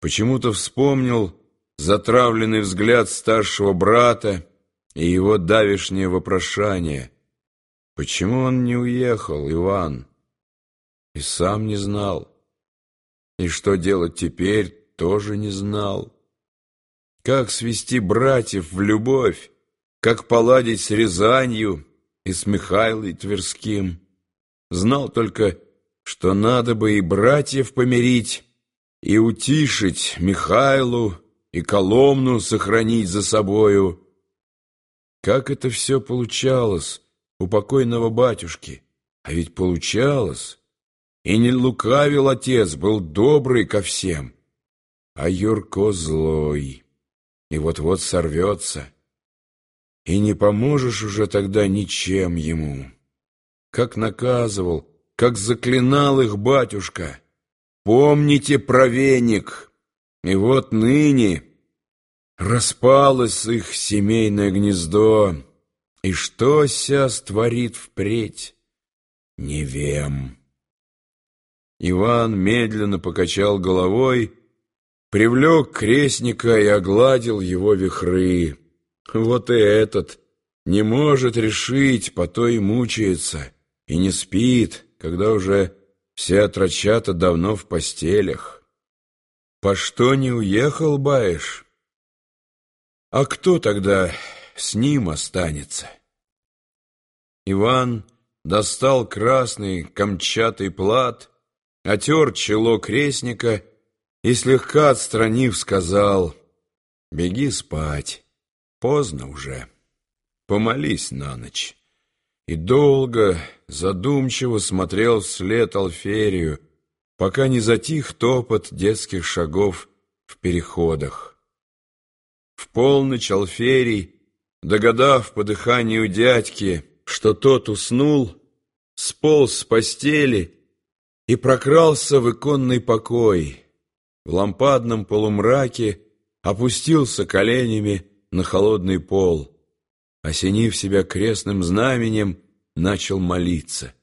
Почему-то вспомнил затравленный взгляд старшего брата и его давишнее вопрошание. Почему он не уехал, Иван? И сам не знал. И что делать теперь, тоже не знал. Как свести братьев в любовь, как поладить с Рязанью и с Михайлой Тверским. Знал только, что надо бы и братьев помирить, и утишить Михайлу, и Коломну сохранить за собою. Как это все получалось у покойного батюшки? А ведь получалось. И не лукавил отец, был добрый ко всем. А Юрко злой, и вот-вот сорвется. И не поможешь уже тогда ничем ему. Как наказывал, как заклинал их батюшка — Помните про веник. И вот ныне распалось их семейное гнездо, И что ся створит впредь, не вем. Иван медленно покачал головой, Привлек крестника и огладил его вихры. Вот и этот не может решить, по то и мучается, И не спит, когда уже все отрочата давно в постелях. По что не уехал, баешь? А кто тогда с ним останется? Иван достал красный камчатый плат, отер чело крестника и, слегка отстранив, сказал, «Беги спать, поздно уже, помолись на ночь» и долго, задумчиво смотрел вслед Алферию, пока не затих топот детских шагов в переходах. В полночь Алферий, догадав по дыханию дядьки, что тот уснул, сполз с постели и прокрался в иконный покой. В лампадном полумраке опустился коленями на холодный пол — осенив себя крестным знаменем, начал молиться.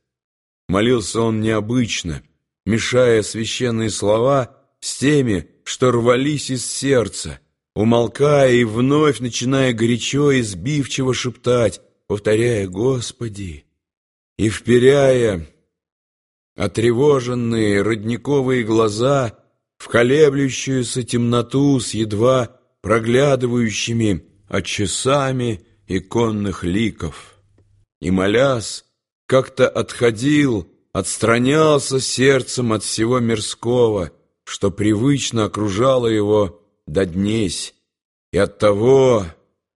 Молился он необычно, мешая священные слова с теми, что рвались из сердца, умолкая и вновь начиная горячо и сбивчиво шептать, повторяя «Господи!» и вперяя отревоженные родниковые глаза в колеблющуюся темноту с едва проглядывающими от часами иконных ликов. И, молясь, как-то отходил, отстранялся сердцем от всего мирского, что привычно окружало его до днесь, и от того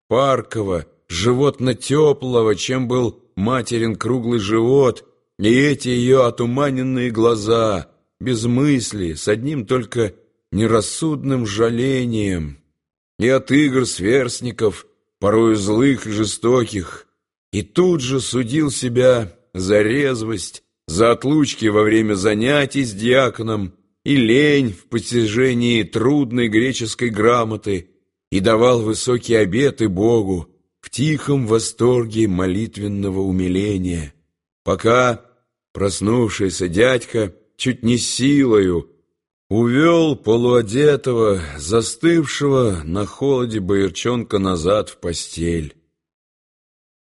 паркого, животно-теплого, чем был материн круглый живот, и эти ее отуманенные глаза, без мысли, с одним только нерассудным жалением, и от игр сверстников — порою злых и жестоких, и тут же судил себя за резвость, за отлучки во время занятий с диаконом и лень в постижении трудной греческой грамоты и давал высокие обеты Богу в тихом восторге молитвенного умиления, пока проснувшийся дядька чуть не силою Увел полуодетого, застывшего на холоде боярчонка назад в постель.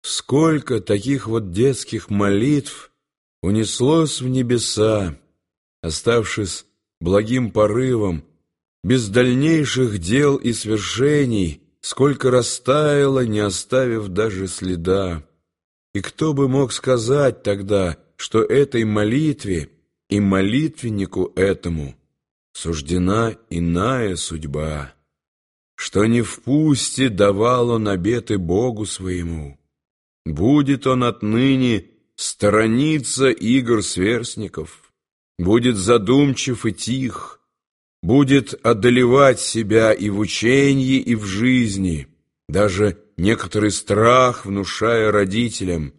Сколько таких вот детских молитв унеслось в небеса, оставшись благим порывом, без дальнейших дел и свершений, сколько растаяло, не оставив даже следа. И кто бы мог сказать тогда, что этой молитве и молитвеннику этому — суждена иная судьба, что не впусти давал он обеты Богу своему. Будет он отныне сторониться игр сверстников, будет задумчив и тих, будет одолевать себя и в учении, и в жизни, даже некоторый страх внушая родителям,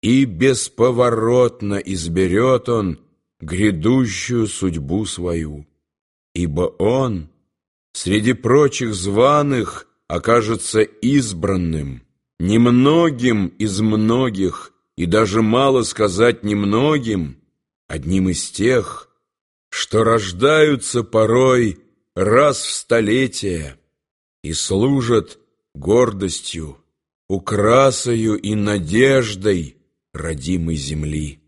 и бесповоротно изберет он грядущую судьбу свою ибо он среди прочих званых окажется избранным, немногим из многих, и даже мало сказать немногим, одним из тех, что рождаются порой раз в столетие и служат гордостью, украсою и надеждой родимой земли.